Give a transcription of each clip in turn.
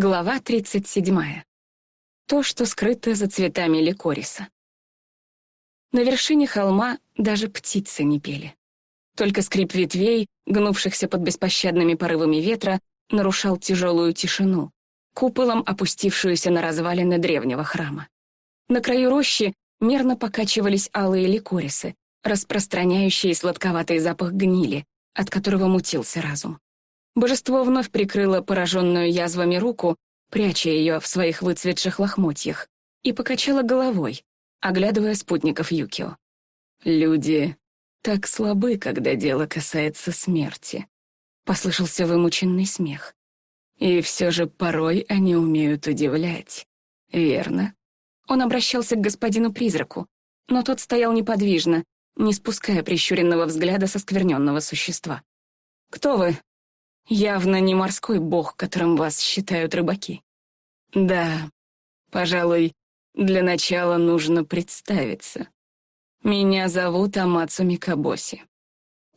Глава 37. То, что скрыто за цветами ликориса. На вершине холма даже птицы не пели. Только скрип ветвей, гнувшихся под беспощадными порывами ветра, нарушал тяжелую тишину, куполом опустившуюся на развалины древнего храма. На краю рощи мерно покачивались алые ликорисы, распространяющие сладковатый запах гнили, от которого мутился разум. Божество вновь прикрыло пораженную язвами руку, пряча ее в своих выцветших лохмотьях, и покачало головой, оглядывая спутников Юкио. «Люди так слабы, когда дело касается смерти», — послышался вымученный смех. «И все же порой они умеют удивлять, верно?» Он обращался к господину-призраку, но тот стоял неподвижно, не спуская прищуренного взгляда со скверненного существа. «Кто вы?» Явно не морской бог, которым вас считают рыбаки. Да, пожалуй, для начала нужно представиться. Меня зовут Амацу Микабоси.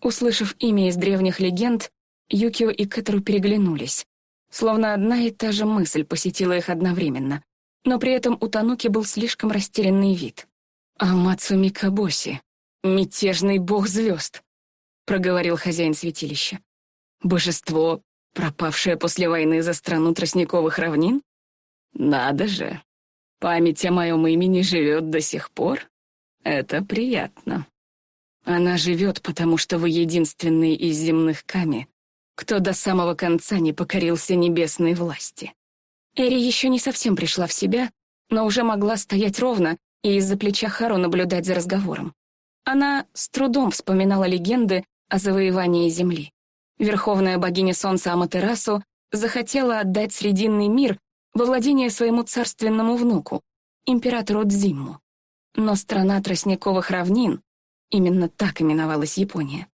Услышав имя из древних легенд, Юкио и Кэтеру переглянулись. Словно одна и та же мысль посетила их одновременно. Но при этом у Тануки был слишком растерянный вид. «Амацу Микабоси, мятежный бог звезд», — проговорил хозяин святилища. Божество, пропавшее после войны за страну тростниковых равнин? Надо же. Память о моем имени живет до сих пор. Это приятно. Она живет, потому что вы единственный из земных Ками, кто до самого конца не покорился небесной власти. Эри еще не совсем пришла в себя, но уже могла стоять ровно и из-за плеча Хару наблюдать за разговором. Она с трудом вспоминала легенды о завоевании Земли. Верховная богиня солнца Аматерасу захотела отдать Срединный мир во владение своему царственному внуку, императору Дзимму. Но страна тростниковых равнин, именно так именовалась Япония,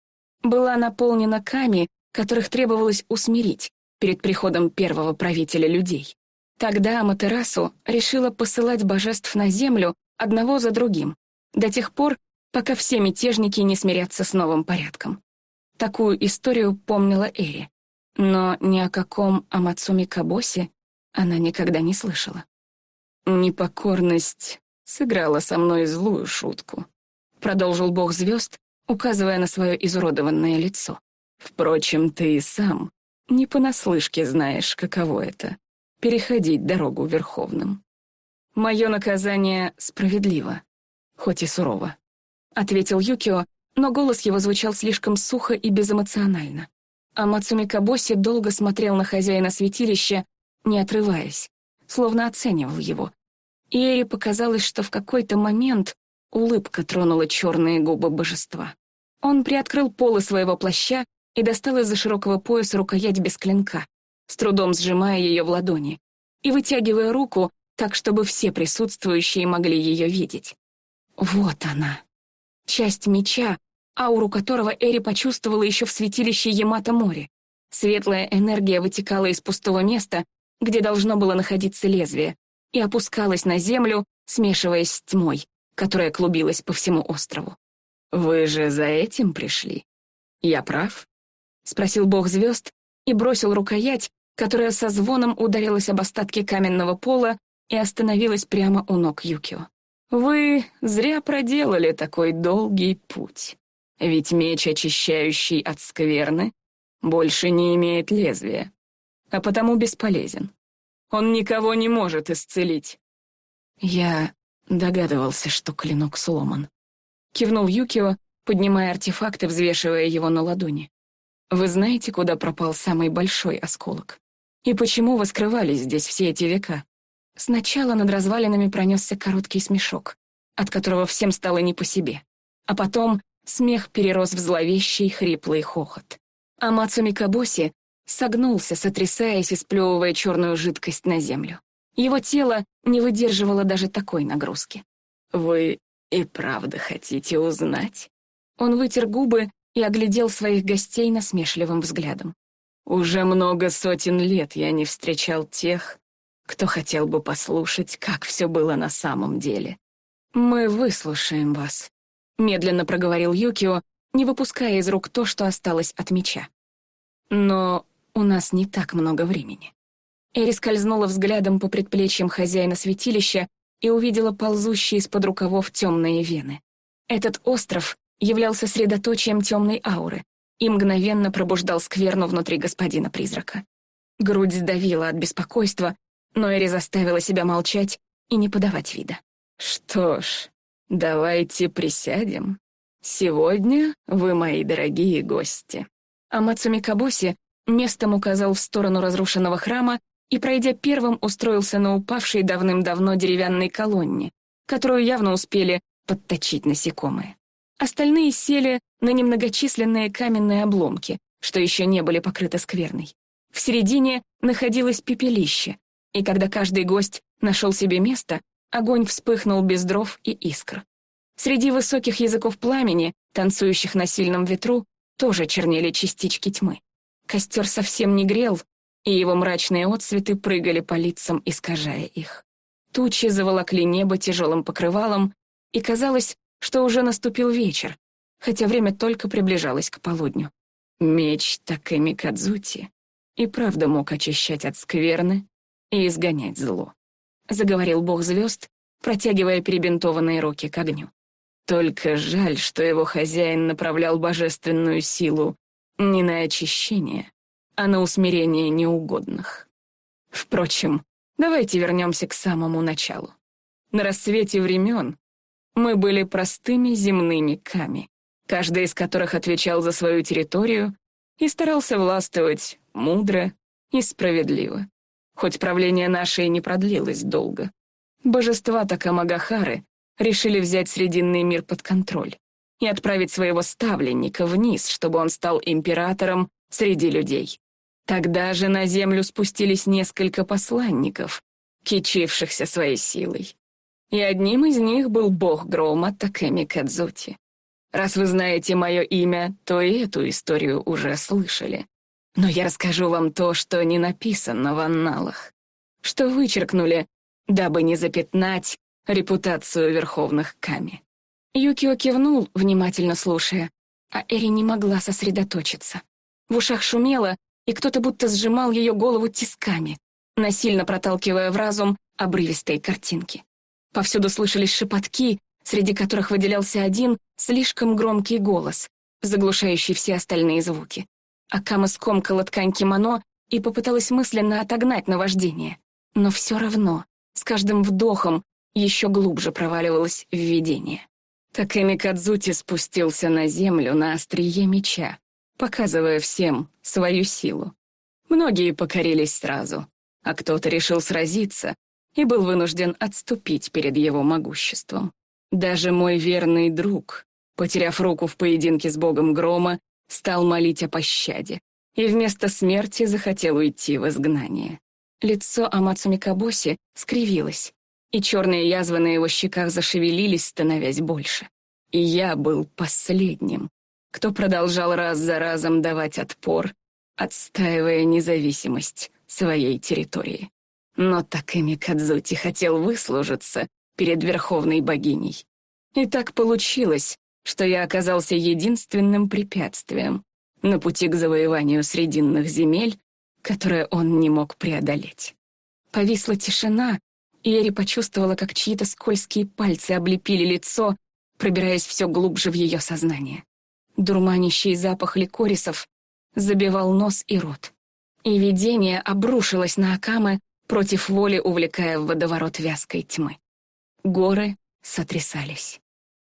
была наполнена ками, которых требовалось усмирить перед приходом первого правителя людей. Тогда Аматерасу решила посылать божеств на землю одного за другим, до тех пор, пока все мятежники не смирятся с новым порядком. Такую историю помнила Эри, но ни о каком Амацуми Кабосе она никогда не слышала. «Непокорность сыграла со мной злую шутку», — продолжил бог звезд, указывая на свое изуродованное лицо. «Впрочем, ты и сам не понаслышке знаешь, каково это — переходить дорогу верховным. Мое наказание справедливо, хоть и сурово», — ответил Юкио, но голос его звучал слишком сухо и безэмоционально. А Мацуми Кабоси долго смотрел на хозяина святилища, не отрываясь, словно оценивал его. И Эри показалось, что в какой-то момент улыбка тронула черные губы божества. Он приоткрыл полы своего плаща и достал из-за широкого пояса рукоять без клинка, с трудом сжимая ее в ладони и вытягивая руку так, чтобы все присутствующие могли ее видеть. Вот она. Часть меча, ауру которого Эри почувствовала еще в святилище Ямато-море. Светлая энергия вытекала из пустого места, где должно было находиться лезвие, и опускалась на землю, смешиваясь с тьмой, которая клубилась по всему острову. «Вы же за этим пришли? Я прав?» — спросил бог звезд и бросил рукоять, которая со звоном ударилась об остатки каменного пола и остановилась прямо у ног Юкио. «Вы зря проделали такой долгий путь». Ведь меч, очищающий от скверны, больше не имеет лезвия, а потому бесполезен. Он никого не может исцелить. Я догадывался, что клинок сломан. Кивнул Юкио, поднимая артефакт и взвешивая его на ладони. Вы знаете, куда пропал самый большой осколок? И почему вы скрывались здесь все эти века? Сначала над развалинами пронесся короткий смешок, от которого всем стало не по себе. А потом Смех перерос в зловещий хриплый хохот. А Мацуми Кабоси согнулся, сотрясаясь и сплевывая черную жидкость на землю. Его тело не выдерживало даже такой нагрузки. «Вы и правда хотите узнать?» Он вытер губы и оглядел своих гостей насмешливым взглядом. «Уже много сотен лет я не встречал тех, кто хотел бы послушать, как все было на самом деле. Мы выслушаем вас», — медленно проговорил Юкио, не выпуская из рук то, что осталось от меча. «Но у нас не так много времени. Эри скользнула взглядом по предплечьям хозяина святилища и увидела ползущие из-под рукавов темные вены. Этот остров являлся средоточием темной ауры и мгновенно пробуждал скверну внутри господина-призрака. Грудь сдавила от беспокойства, но Эри заставила себя молчать и не подавать вида. «Что ж, давайте присядем. Сегодня вы мои дорогие гости». А Мацуми Кабоси местом указал в сторону разрушенного храма и, пройдя первым, устроился на упавшей давным-давно деревянной колонне, которую явно успели подточить насекомые. Остальные сели на немногочисленные каменные обломки, что еще не были покрыты скверной. В середине находилось пепелище, и когда каждый гость нашел себе место, огонь вспыхнул без дров и искр. Среди высоких языков пламени, танцующих на сильном ветру, тоже чернели частички тьмы. Костер совсем не грел, и его мрачные отсветы прыгали по лицам, искажая их. Тучи заволокли небо тяжелым покрывалом, и казалось, что уже наступил вечер, хотя время только приближалось к полудню. Меч Такэми Кадзути и правда мог очищать от скверны и изгонять зло. Заговорил бог звезд, протягивая перебинтованные руки к огню. Только жаль, что его хозяин направлял божественную силу не на очищение, а на усмирение неугодных. Впрочем, давайте вернемся к самому началу. На рассвете времен мы были простыми земными ками, каждый из которых отвечал за свою территорию и старался властвовать мудро и справедливо. Хоть правление наше и не продлилось долго. Божества Такамагахары решили взять Срединный мир под контроль и отправить своего ставленника вниз, чтобы он стал императором среди людей. Тогда же на землю спустились несколько посланников, кичившихся своей силой и одним из них был бог грома Такэми Кадзути. Раз вы знаете мое имя, то и эту историю уже слышали. Но я расскажу вам то, что не написано в анналах, что вычеркнули, дабы не запятнать репутацию верховных Ками. Юкио кивнул, внимательно слушая, а Эри не могла сосредоточиться. В ушах шумело, и кто-то будто сжимал ее голову тисками, насильно проталкивая в разум обрывистые картинки. Повсюду слышались шепотки, среди которых выделялся один слишком громкий голос, заглушающий все остальные звуки. Акама скомкала ткань кимоно и попыталась мысленно отогнать наваждение. Но все равно, с каждым вдохом, еще глубже проваливалось в видение. Такэми Кадзути спустился на землю на острие меча, показывая всем свою силу. Многие покорились сразу, а кто-то решил сразиться, и был вынужден отступить перед его могуществом. Даже мой верный друг, потеряв руку в поединке с богом грома, стал молить о пощаде и вместо смерти захотел уйти в изгнание. Лицо Амацуми Кабоси скривилось, и черные язвы на его щеках зашевелились, становясь больше. И я был последним, кто продолжал раз за разом давать отпор, отстаивая независимость своей территории. Но Такэми Кадзути хотел выслужиться перед верховной богиней. И так получилось, что я оказался единственным препятствием на пути к завоеванию срединных земель, которое он не мог преодолеть. Повисла тишина, и Эри почувствовала, как чьи-то скользкие пальцы облепили лицо, пробираясь все глубже в ее сознание. Дурманящий запах ликорисов забивал нос и рот. И видение обрушилось на Акамы, против воли увлекая в водоворот вязкой тьмы. Горы сотрясались.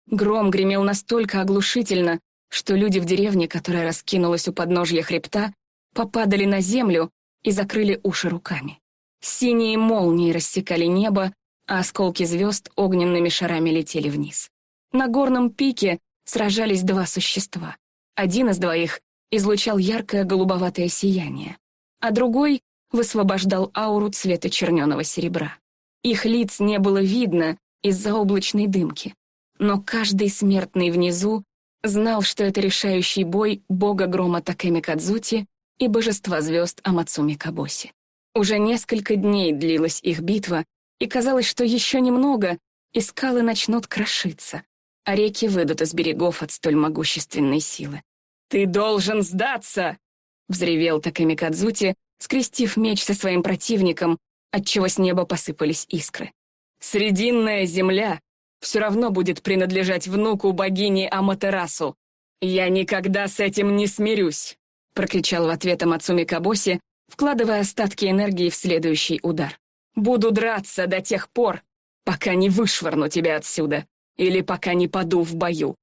Гром гремел настолько оглушительно, что люди в деревне, которая раскинулась у подножья хребта, попадали на землю и закрыли уши руками. Синие молнии рассекали небо, а осколки звезд огненными шарами летели вниз. На горном пике сражались два существа. Один из двоих излучал яркое голубоватое сияние, а другой высвобождал ауру цвета черненого серебра. Их лиц не было видно из-за облачной дымки, но каждый смертный внизу знал, что это решающий бой бога грома Такэми Кадзути и божества звезд Амацуми Кабоси. Уже несколько дней длилась их битва, и казалось, что еще немного, и скалы начнут крошиться, а реки выйдут из берегов от столь могущественной силы. «Ты должен сдаться!» — взревел Такэми Кадзути, скрестив меч со своим противником, отчего с неба посыпались искры. «Срединная земля все равно будет принадлежать внуку богини Аматерасу. Я никогда с этим не смирюсь!» прокричал в ответ Амацуми Кабоси, вкладывая остатки энергии в следующий удар. «Буду драться до тех пор, пока не вышвырну тебя отсюда или пока не паду в бою.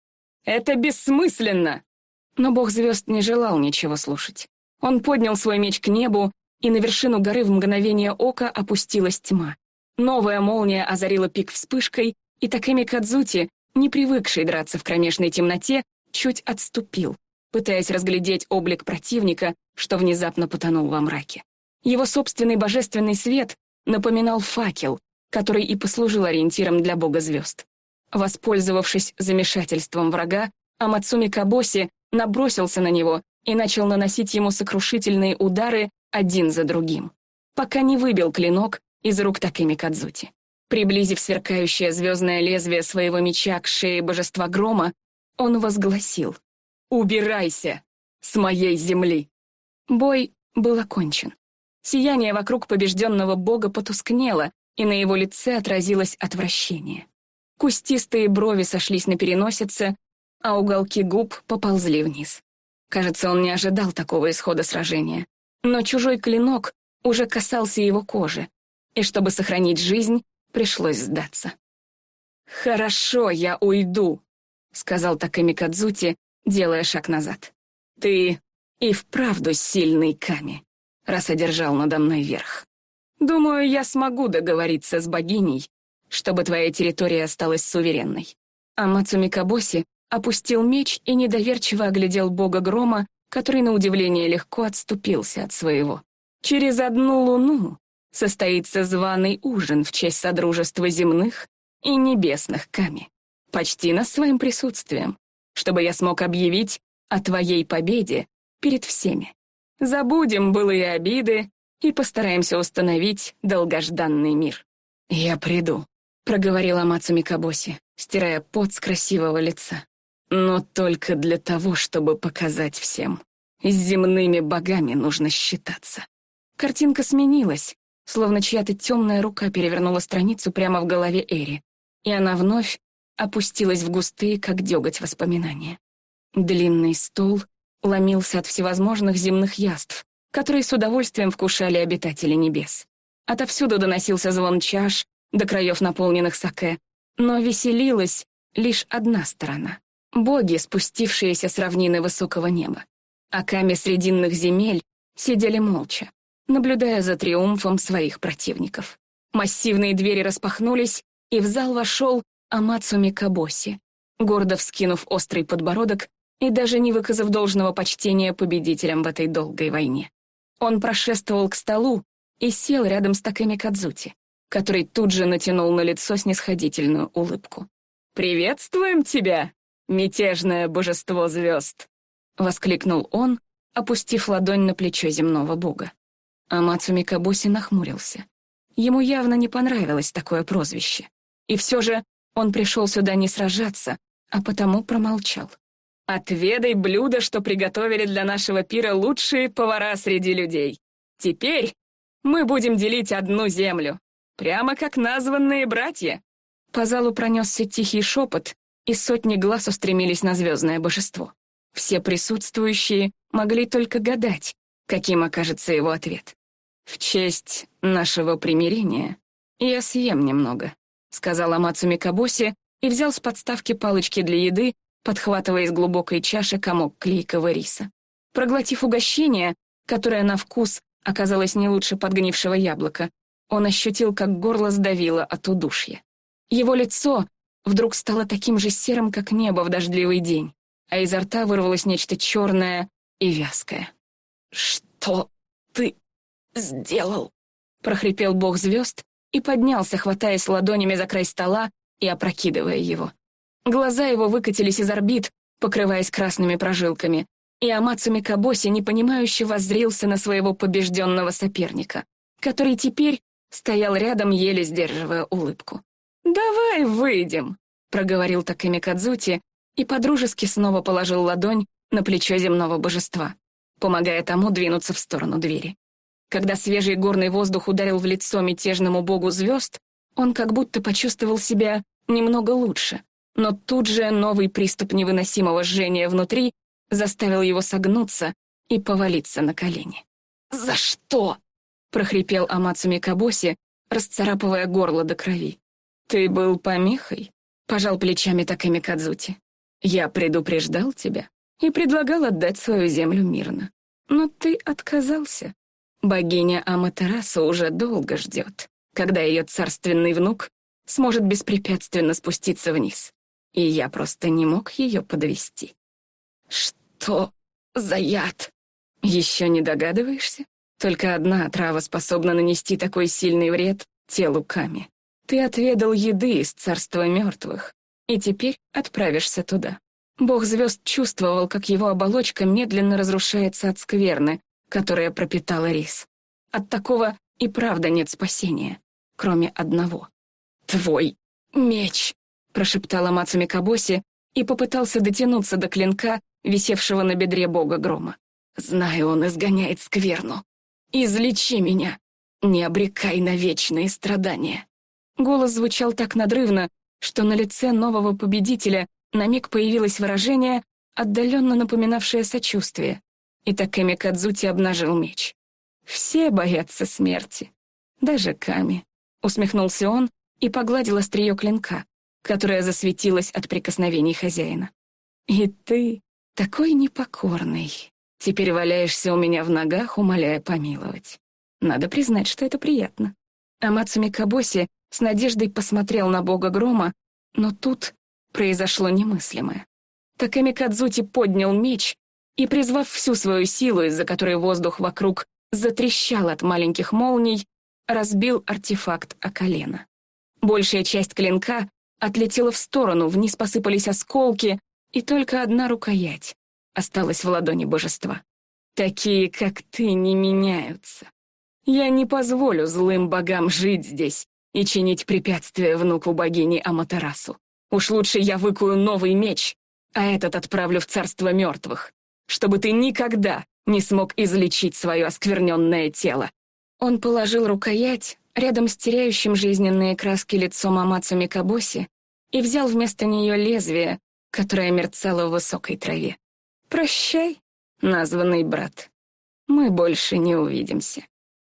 Это бессмысленно!» Но бог звезд не желал ничего слушать. Он поднял свой меч к небу, и на вершину горы в мгновение ока опустилась тьма. Новая молния озарила пик вспышкой, и Такэми Кадзути, не привыкший драться в кромешной темноте, чуть отступил, пытаясь разглядеть облик противника, что внезапно потонул во мраке. Его собственный божественный свет напоминал факел, который и послужил ориентиром для бога звезд. Воспользовавшись замешательством врага, Амацуми Кабоси набросился на него и начал наносить ему сокрушительные удары один за другим, пока не выбил клинок из рук Такими Кадзути. Приблизив сверкающее звездное лезвие своего меча к шее божества грома, он возгласил «Убирайся с моей земли!» Бой был окончен. Сияние вокруг побежденного бога потускнело, и на его лице отразилось отвращение. Кустистые брови сошлись на переносице, а уголки губ поползли вниз. Кажется, он не ожидал такого исхода сражения. Но чужой клинок уже касался его кожи, и чтобы сохранить жизнь, пришлось сдаться. «Хорошо, я уйду», — сказал Таками Кадзути, делая шаг назад. «Ты и вправду сильный Ками, раз одержал надо мной верх. Думаю, я смогу договориться с богиней чтобы твоя территория осталась суверенной». А Мацуми Кабоси опустил меч и недоверчиво оглядел бога грома, который, на удивление, легко отступился от своего. «Через одну луну состоится званый ужин в честь Содружества земных и небесных Ками. Почти нас своим присутствием, чтобы я смог объявить о твоей победе перед всеми. Забудем былые обиды и постараемся установить долгожданный мир. Я приду, — проговорила Мацуми Кабоси, стирая пот с красивого лица. «Но только для того, чтобы показать всем. С земными богами нужно считаться». Картинка сменилась, словно чья-то темная рука перевернула страницу прямо в голове Эри, и она вновь опустилась в густые, как деготь, воспоминания. Длинный стол ломился от всевозможных земных яств, которые с удовольствием вкушали обитатели небес. Отовсюду доносился звон чаш, до краев наполненных саке, но веселилась лишь одна сторона — боги, спустившиеся с равнины высокого неба. А ками срединных земель сидели молча, наблюдая за триумфом своих противников. Массивные двери распахнулись, и в зал вошел Амацуми Кабоси, гордо вскинув острый подбородок и даже не выказав должного почтения победителям в этой долгой войне. Он прошествовал к столу и сел рядом с Такэми Кадзути который тут же натянул на лицо снисходительную улыбку. «Приветствуем тебя, мятежное божество звезд!» — воскликнул он, опустив ладонь на плечо земного бога. Амацу Микабуси нахмурился. Ему явно не понравилось такое прозвище. И все же он пришел сюда не сражаться, а потому промолчал. «Отведай блюдо, что приготовили для нашего пира лучшие повара среди людей. Теперь мы будем делить одну землю. Прямо как названные братья. По залу пронесся тихий шепот, и сотни глаз устремились на звездное божество. Все присутствующие могли только гадать, каким окажется его ответ. «В честь нашего примирения я съем немного», — сказал Амацу Микабоси и взял с подставки палочки для еды, подхватывая из глубокой чаши комок клейкого риса. Проглотив угощение, которое на вкус оказалось не лучше подгнившего яблока, он ощутил, как горло сдавило от удушья. Его лицо вдруг стало таким же серым, как небо в дождливый день, а изо рта вырвалось нечто черное и вязкое. «Что сделал?» — прохрипел бог звезд и поднялся, хватаясь ладонями за край стола и опрокидывая его. Глаза его выкатились из орбит, покрываясь красными прожилками, и Амацу Микабоси непонимающе воззрился на своего побежденного соперника, который теперь стоял рядом, еле сдерживая улыбку. «Давай выйдем», — проговорил Такими Кадзути и подружески снова положил ладонь на плечо земного божества, помогая тому двинуться в сторону двери. Когда свежий горный воздух ударил в лицо мятежному богу звезд, он как будто почувствовал себя немного лучше, но тут же новый приступ невыносимого жжения внутри заставил его согнуться и повалиться на колени. «За что?» — прохрипел Амацуми Кабоси, расцарапывая горло до крови. «Ты был помехой?» — пожал плечами Такэми Кадзути. «Я предупреждал тебя и предлагал отдать свою землю мирно. Но ты отказался. Богиня Аматераса уже долго ждет, когда ее царственный внук сможет беспрепятственно спуститься вниз. И я просто не мог ее подвести. «Что за яд?» «Еще не догадываешься? Только одна трава способна нанести такой сильный вред телу Ками. Ты отведал еды из царства мертвых, и теперь отправишься туда. Бог звезд чувствовал, как его оболочка медленно разрушается от скверны, которая пропитала рис. От такого и правда нет спасения, кроме одного. «Твой меч!» — прошептала Мацуми Кабоси и попытался дотянуться до клинка, висевшего на бедре бога грома. «Знаю, он изгоняет скверну. Излечи меня! Не обрекай на вечные страдания!» Голос звучал так надрывно, что на лице нового победителя на миг появилось выражение, отдаленно напоминавшее сочувствие, и Такэми Кадзути обнажил меч. «Все боятся смерти, даже Ками», — усмехнулся он и погладил острие клинка, которое засветилось от прикосновений хозяина. «И ты такой непокорный. Теперь валяешься у меня в ногах, умоляя помиловать. Надо признать, что это приятно». Амацуми Кабоси с надеждой посмотрел на бога грома, но тут произошло немыслимое. Таками Кадзути поднял меч и, призвав всю свою силу, из-за которой воздух вокруг затрещал от маленьких молний, разбил артефакт о колено. Большая часть клинка отлетела в сторону, вниз посыпались осколки, и только одна рукоять осталась в ладони божества. Такие, как ты, не меняются. Я не позволю злым богам жить здесь и чинить препятствия внуку богини Аматерасу. Уж лучше я выкую новый меч, а этот отправлю в царство мертвых, чтобы ты никогда не смог излечить свое оскверненное тело». Он положил рукоять рядом с теряющим жизненные краски лицом Амацу Микабоси и взял вместо нее лезвие, которое мерцало в высокой траве. «Прощай, названный брат. Мы больше не увидимся».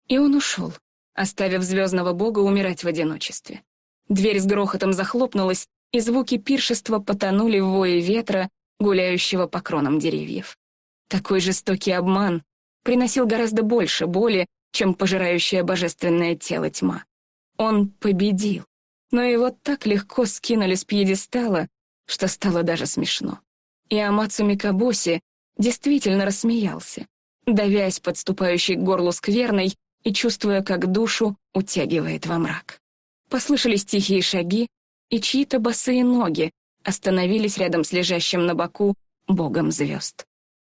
И он ушел, оставив звездного бога умирать в одиночестве. Дверь с грохотом захлопнулась, и звуки пиршества потонули в вое ветра, гуляющего по кронам деревьев. Такой жестокий обман приносил гораздо больше боли, чем пожирающее божественное тело тьма. Он победил, но его так легко скинули с пьедестала, что стало даже смешно. И Амацу Микабоси действительно рассмеялся, давясь подступающей к горлу скверной и чувствуя, как душу утягивает во мрак. Послышались тихие шаги, и чьи-то босые ноги остановились рядом с лежащим на боку богом звезд.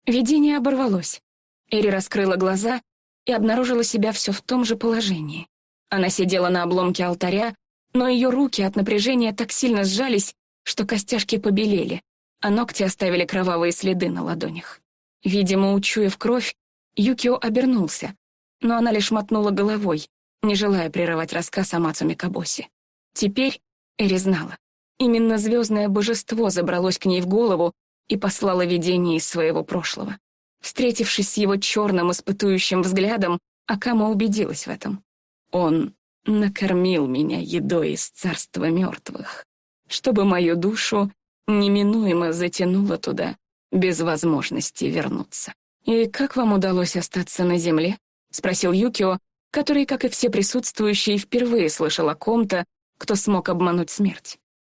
Видение оборвалось. Эри раскрыла глаза и обнаружила себя все в том же положении. Она сидела на обломке алтаря, но ее руки от напряжения так сильно сжались, что костяшки побелели, а ногти оставили кровавые следы на ладонях. Видимо, учуяв кровь, Юкио обернулся, но она лишь мотнула головой, не желая прерывать рассказ о Мацуми Кабоси. Теперь Эри знала. Именно звездное божество забралось к ней в голову и послало видение из своего прошлого. Встретившись с его черным испытующим взглядом, Акама убедилась в этом. Он накормил меня едой из царства мертвых, чтобы мою душу неминуемо затянуло туда, без возможности вернуться. «И как вам удалось остаться на земле?» — спросил Юкио, который, как и все присутствующие, впервые слышал о ком-то, кто смог обмануть смерть.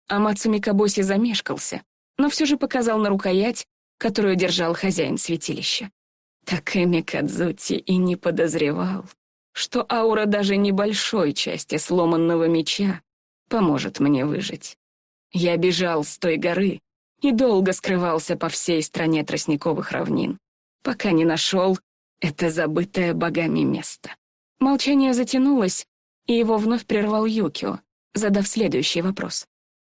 Амацу Микабоси замешкался, но все же показал на рукоять, которую держал хозяин святилища. Так Эми Кадзути и не подозревал, что аура даже небольшой части сломанного меча поможет мне выжить. Я бежал с той горы и долго скрывался по всей стране тростниковых равнин, пока не нашел это забытое богами место. Молчание затянулось, и его вновь прервал Юкио, задав следующий вопрос.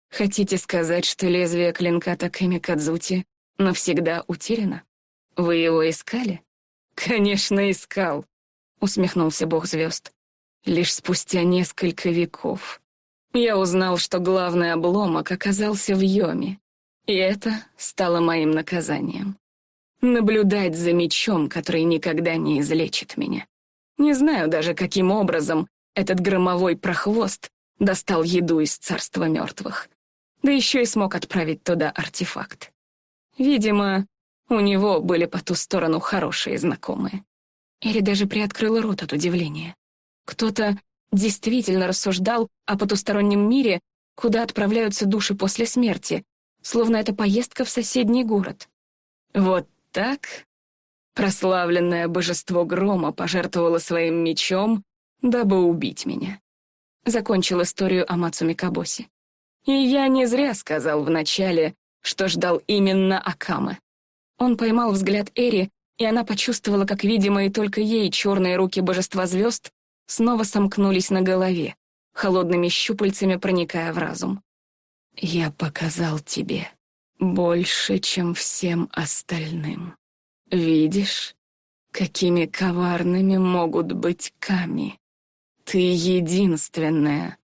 «Хотите сказать, что лезвие клинка Такэми Кадзути навсегда утеряно? Вы его искали?» «Конечно, искал. — усмехнулся бог звезд. «Лишь спустя несколько веков я узнал, что главный обломок оказался в Йоме, и это стало моим наказанием. Наблюдать за мечом, который никогда не излечит меня. Не знаю даже, каким образом этот громовой прохвост достал еду из царства мертвых. Да еще и смог отправить туда артефакт. Видимо, у него были по ту сторону хорошие знакомые. Эри даже приоткрыла рот от удивления. Кто-то действительно рассуждал о потустороннем мире, куда отправляются души после смерти, словно это поездка в соседний город. Вот так прославленное божество грома пожертвовало своим мечом, дабы убить меня. Закончил историю о Мацуми Кабоси. И я не зря сказал вначале, что ждал именно Акамы. Он поймал взгляд Эри, и она почувствовала, как видимые только ей черные руки божества звезд снова сомкнулись на голове, холодными щупальцами проникая в разум. «Я показал тебе больше, чем всем остальным. Видишь, какими коварными могут быть Ками? Ты единственная,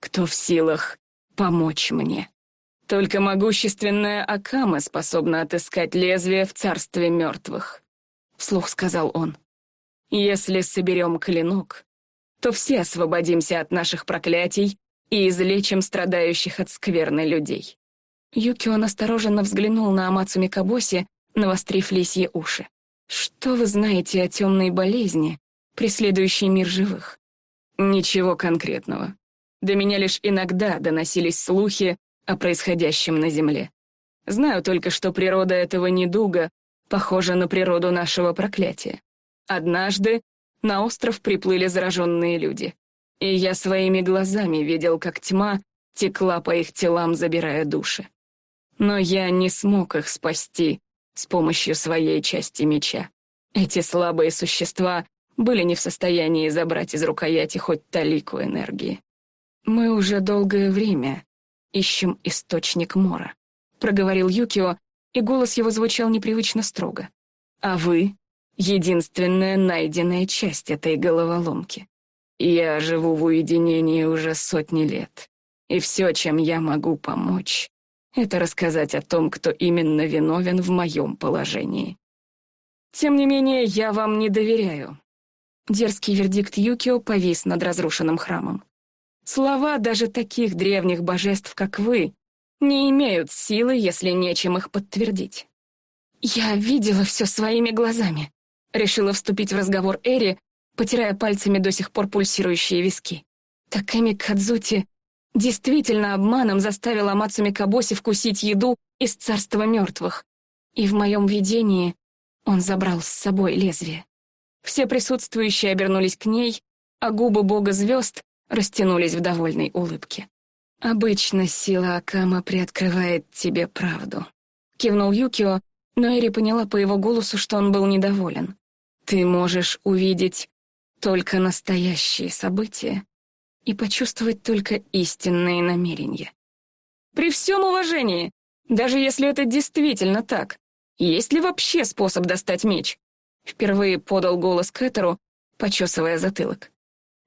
кто в силах помочь мне. Только могущественная Акама способна отыскать лезвие в царстве мертвых», — вслух сказал он. «Если соберем клинок, то все освободимся от наших проклятий и излечим страдающих от скверны людей». Юкио настороженно взглянул на Амацу Микабоси, навострив лисьи уши. «Что вы знаете о темной болезни, преследующей мир живых?» «Ничего конкретного. До меня лишь иногда доносились слухи о происходящем на Земле. Знаю только, что природа этого недуга похожа на природу нашего проклятия. Однажды на остров приплыли зараженные люди. И я своими глазами видел, как тьма текла по их телам, забирая души. Но я не смог их спасти с помощью своей части меча. Эти слабые существа были не в состоянии забрать из рукояти хоть талику энергии. «Мы уже долгое время ищем источник Мора», — проговорил Юкио, и голос его звучал непривычно строго. «А вы единственная найденная часть этой головоломки. Я живу в уединении уже сотни лет, и все, чем я могу помочь, это рассказать о том, кто именно виновен в моем положении. Тем не менее, я вам не доверяю. Дерзкий вердикт Юкио повис над разрушенным храмом. Слова даже таких древних божеств, как вы, не имеют силы, если нечем их подтвердить. Я видела все своими глазами. Решила вступить в разговор Эри, потирая пальцами до сих пор пульсирующие виски. Такэми Кадзути действительно обманом заставила Мацуми Кабоси вкусить еду из царства мертвых. И в моем видении он забрал с собой лезвие. Все присутствующие обернулись к ней, а губы бога звезд растянулись в довольной улыбке. «Обычно сила Акама приоткрывает тебе правду», — кивнул Юкио, но Эри поняла по его голосу, что он был недоволен. «Ты можешь увидеть только настоящие события и почувствовать только истинные намерения. При всем уважении, даже если это действительно так, есть ли вообще способ достать меч?» Впервые подал голос Кэтеру, почесывая затылок.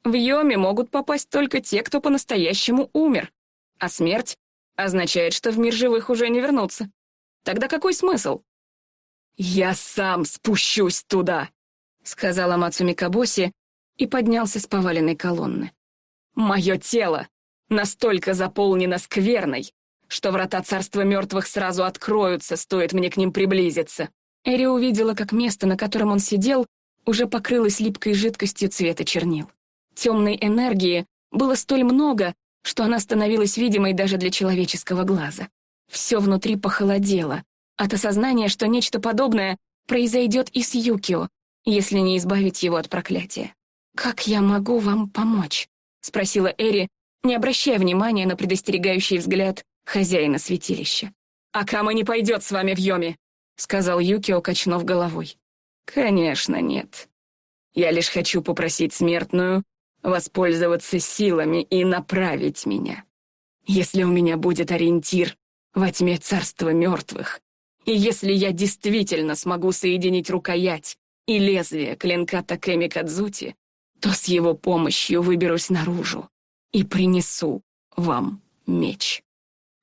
«В Йоме могут попасть только те, кто по-настоящему умер, а смерть означает, что в мир живых уже не вернуться. Тогда какой смысл?» «Я сам спущусь туда», — сказала Мацуми Кабоси и поднялся с поваленной колонны. «Мое тело настолько заполнено скверной, что врата царства мертвых сразу откроются, стоит мне к ним приблизиться». Эри увидела, как место, на котором он сидел, уже покрылось липкой жидкостью цвета чернил. Темной энергии было столь много, что она становилась видимой даже для человеческого глаза. Все внутри похолодело, от осознания, что нечто подобное произойдет и с Юкио, если не избавить его от проклятия. «Как я могу вам помочь?» — спросила Эри, не обращая внимания на предостерегающий взгляд хозяина святилища. «Акама не пойдет с вами в Йоми», — сказал Юкио, качнув головой. «Конечно нет. Я лишь хочу попросить смертную воспользоваться силами и направить меня. Если у меня будет ориентир во тьме царства мертвых, и если я действительно смогу соединить рукоять и лезвие клинка Такеми Кадзути, то с его помощью выберусь наружу и принесу вам меч.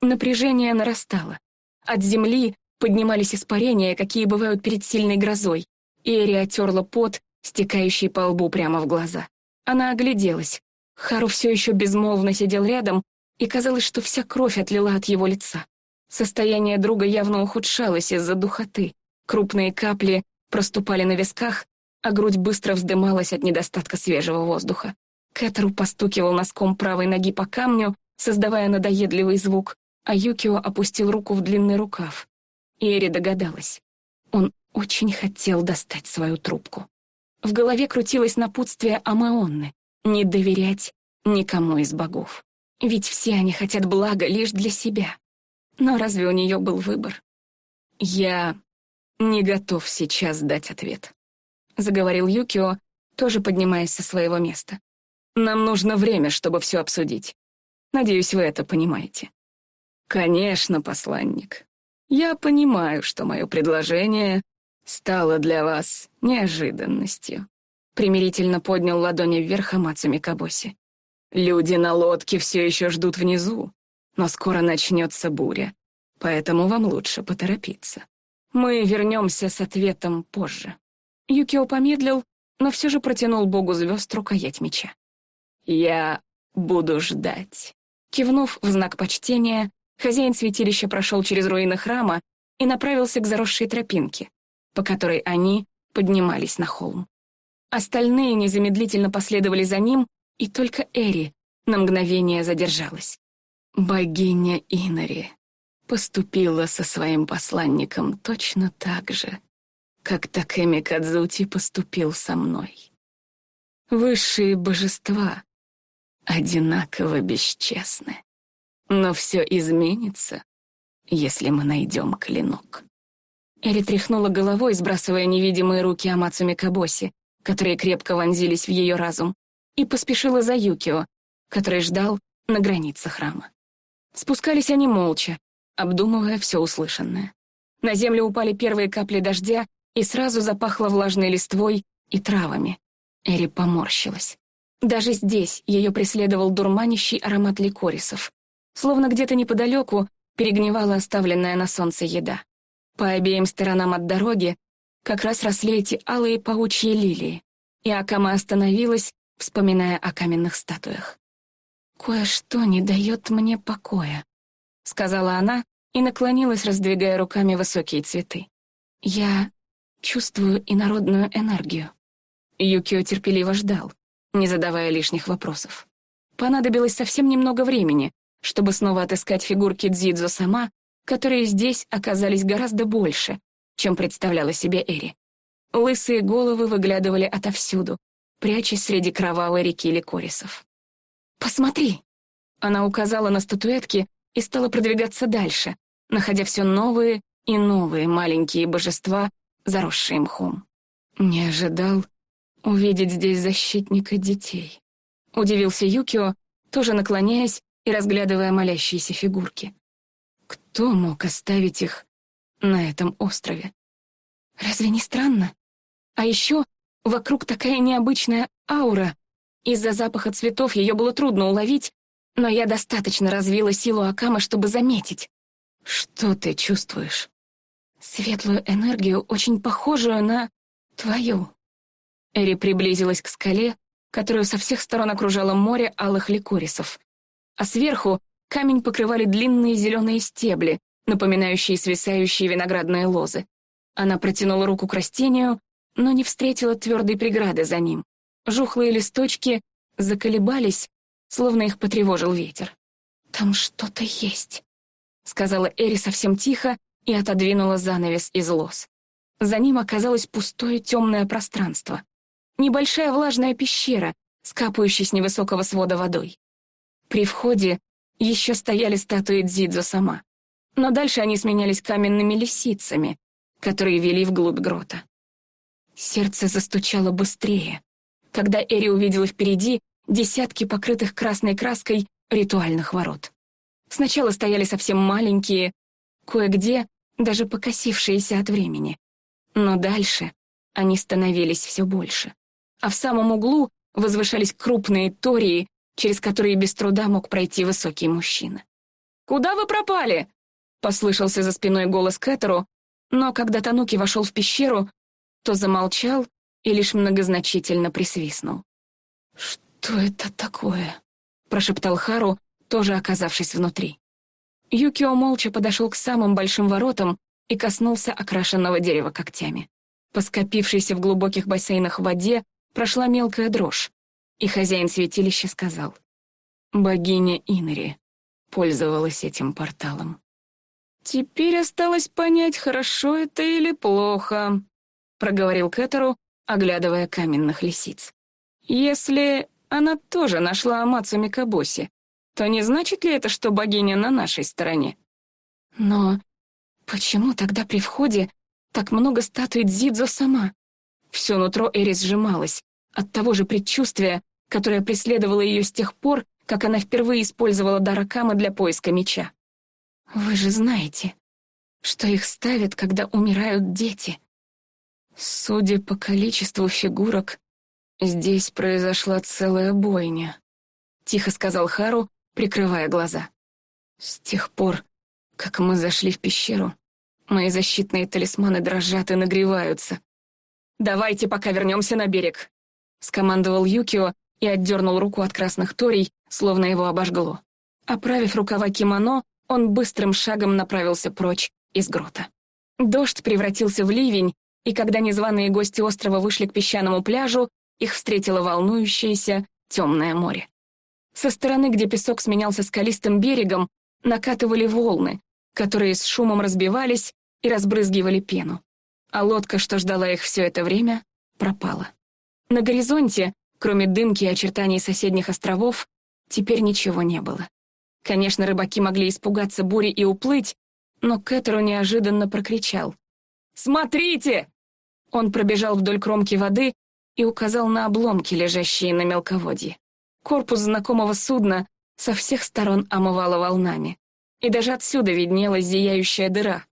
Напряжение нарастало. От земли поднимались испарения, какие бывают перед сильной грозой, и Эри отерла пот, стекающий по лбу прямо в глаза. Она огляделась. Хару все еще безмолвно сидел рядом, и казалось, что вся кровь отлила от его лица. Состояние друга явно ухудшалось из-за духоты. Крупные капли проступали на висках, а грудь быстро вздымалась от недостатка свежего воздуха. Кэтеру постукивал носком правой ноги по камню, создавая надоедливый звук, а Юкио опустил руку в длинный рукав. Эри догадалась. Он очень хотел достать свою трубку. В голове крутилось напутствие Амаонны — не доверять никому из богов. Ведь все они хотят блага лишь для себя. Но разве у нее был выбор? «Я не готов сейчас дать ответ», — заговорил Юкио, тоже поднимаясь со своего места. «Нам нужно время, чтобы все обсудить. Надеюсь, вы это понимаете». «Конечно, посланник. Я понимаю, что мое предложение стало для вас неожиданностью», — примирительно поднял ладони вверх Амацуми Кабоси. «Люди на лодке все еще ждут внизу но скоро начнется буря, поэтому вам лучше поторопиться. Мы вернемся с ответом позже». Юкио помедлил, но все же протянул богу звезд рукоять меча. «Я буду ждать». Кивнув в знак почтения, хозяин святилища прошел через руины храма и направился к заросшей тропинке, по которой они поднимались на холм. Остальные незамедлительно последовали за ним, и только Эри на мгновение задержалась. Богиня Инари поступила со своим посланником точно так же, как Такеми Кадзути поступил со мной. Высшие божества одинаково бесчестны. Но все изменится, если мы найдем клинок. Эри тряхнула головой, сбрасывая невидимые руки Амацуми Кабоси, которые крепко вонзились в ее разум, и поспешила за Юкио, который ждал на границе храма. Спускались они молча, обдумывая все услышанное. На землю упали первые капли дождя, и сразу запахло влажной листвой и травами. Эри поморщилась. Даже здесь ее преследовал дурманящий аромат ликорисов. Словно где-то неподалеку перегнивала оставленная на солнце еда. По обеим сторонам от дороги как раз росли эти алые паучьи лилии, и Акама остановилась, вспоминая о каменных статуях. «Кое-что не дает мне покоя», — сказала она и наклонилась, раздвигая руками высокие цветы. «Я чувствую инородную энергию». Юкио терпеливо ждал, не задавая лишних вопросов. Понадобилось совсем немного времени, чтобы снова отыскать фигурки Дзидзо сама, которые здесь оказались гораздо больше, чем представляла себе Эри. Лысые головы выглядывали отовсюду, прячась среди кровавой реки ликорисов. «Посмотри!» Она указала на статуэтки и стала продвигаться дальше, находя все новые и новые маленькие божества, заросшие мхом. Не ожидал увидеть здесь защитника детей. Удивился Юкио, тоже наклоняясь и разглядывая молящиеся фигурки. Кто мог оставить их на этом острове? Разве не странно? А еще вокруг такая необычная аура, из-за запаха цветов ее было трудно уловить, но я достаточно развила силу Акама, чтобы заметить. Что ты чувствуешь? Светлую энергию, очень похожую на твою. Эри приблизилась к скале, которую со всех сторон окружало море алых ликорисов. А сверху камень покрывали длинные зеленые стебли, напоминающие свисающие виноградные лозы. Она протянула руку к растению, но не встретила твердой преграды за ним. Жухлые листочки заколебались, словно их потревожил ветер. «Там что-то есть», — сказала Эри совсем тихо и отодвинула занавес из лоз. За ним оказалось пустое темное пространство. Небольшая влажная пещера, скапающая с невысокого свода водой. При входе еще стояли статуи Дзидзо сама, но дальше они сменялись каменными лисицами, которые вели вглубь грота. Сердце застучало быстрее когда Эри увидела впереди десятки покрытых красной краской ритуальных ворот. Сначала стояли совсем маленькие, кое-где даже покосившиеся от времени. Но дальше они становились все больше. А в самом углу возвышались крупные тории, через которые без труда мог пройти высокий мужчина. «Куда вы пропали?» — послышался за спиной голос Кэтеру, но когда Тануки вошел в пещеру, то замолчал и лишь многозначительно присвистнул. «Что это такое?» — прошептал Хару, тоже оказавшись внутри. Юкио молча подошел к самым большим воротам и коснулся окрашенного дерева когтями. По скопившейся в глубоких бассейнах воде прошла мелкая дрожь, и хозяин святилища сказал. Богиня Инри пользовалась этим порталом. «Теперь осталось понять, хорошо это или плохо», — проговорил Кэтеру, оглядывая каменных лисиц. «Если она тоже нашла Амацу Микабоси, то не значит ли это, что богиня на нашей стороне? Но почему тогда при входе так много статуй Дзидзо сама? Все нутро Эри сжималось от того же предчувствия, которое преследовало ее с тех пор, как она впервые использовала Даракама для поиска меча. Вы же знаете, что их ставят, когда умирают дети. Судя по количеству фигурок, здесь произошла целая бойня, — тихо сказал Хару, прикрывая глаза. С тех пор, как мы зашли в пещеру, мои защитные талисманы дрожат и нагреваются. «Давайте пока вернемся на берег», — скомандовал Юкио и отдернул руку от красных торий, словно его обожгло. Оправив рукава кимоно, он быстрым шагом направился прочь из грота. Дождь превратился в ливень, и когда незваные гости острова вышли к песчаному пляжу, их встретило волнующееся темное море. Со стороны, где песок сменялся скалистым берегом, накатывали волны, которые с шумом разбивались и разбрызгивали пену. А лодка, что ждала их все это время, пропала. На горизонте, кроме дымки и очертаний соседних островов, теперь ничего не было. Конечно, рыбаки могли испугаться бури и уплыть, но Кэтеру неожиданно прокричал. «Смотрите!» Он пробежал вдоль кромки воды и указал на обломки, лежащие на мелководье. Корпус знакомого судна со всех сторон омывало волнами. И даже отсюда виднелась зияющая дыра.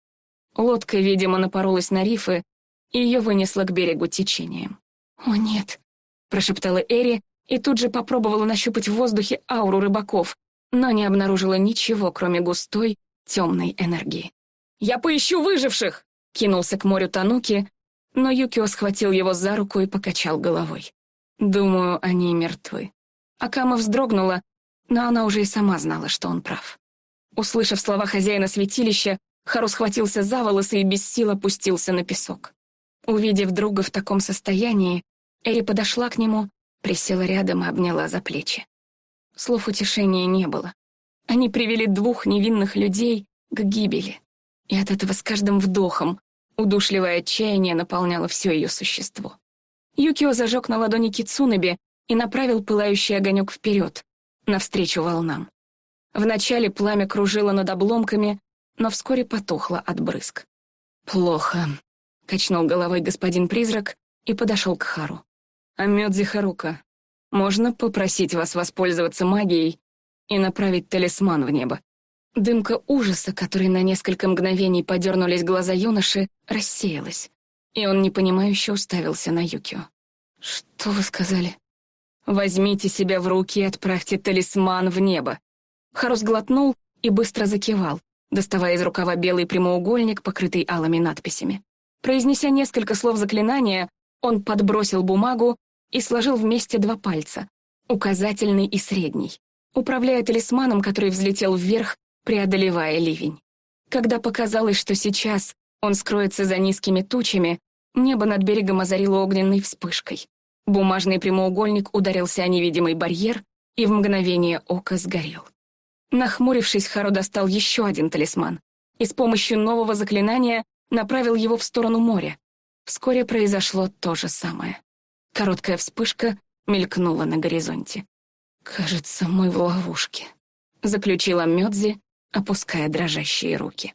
Лодка, видимо, напоролась на рифы, и ее вынесло к берегу течением. «О, нет!» — прошептала Эри и тут же попробовала нащупать в воздухе ауру рыбаков, но не обнаружила ничего, кроме густой, темной энергии. «Я поищу выживших!» — кинулся к морю Тануки, но Юкио схватил его за руку и покачал головой. «Думаю, они мертвы». Акама вздрогнула, но она уже и сама знала, что он прав. Услышав слова хозяина святилища, Хару схватился за волосы и без сил опустился на песок. Увидев друга в таком состоянии, Эри подошла к нему, присела рядом и обняла за плечи. Слов утешения не было. Они привели двух невинных людей к гибели. И от этого с каждым вдохом удушливое отчаяние наполняло все ее существо. Юкио зажег на ладони Кицунеби и направил пылающий огонек вперед, навстречу волнам. Вначале пламя кружило над обломками, но вскоре потухло от брызг. «Плохо», — качнул головой господин-призрак и подошел к Хару. «Амёдзи Харука, можно попросить вас воспользоваться магией и направить талисман в небо?» Дымка ужаса, которой на несколько мгновений подернулись глаза юноши, рассеялась, и он непонимающе уставился на Юкио. «Что вы сказали?» «Возьмите себя в руки и отправьте талисман в небо». Харус глотнул и быстро закивал, доставая из рукава белый прямоугольник, покрытый алыми надписями. Произнеся несколько слов заклинания, он подбросил бумагу и сложил вместе два пальца, указательный и средний, управляя талисманом, который взлетел вверх, преодолевая ливень. Когда показалось, что сейчас он скроется за низкими тучами, небо над берегом озарило огненной вспышкой. Бумажный прямоугольник ударился о невидимый барьер и в мгновение ока сгорел. Нахмурившись, Харо достал еще один талисман и с помощью нового заклинания направил его в сторону моря. Вскоре произошло то же самое. Короткая вспышка мелькнула на горизонте. «Кажется, мы в ловушке», — заключила Мёдзи, опуская дрожащие руки.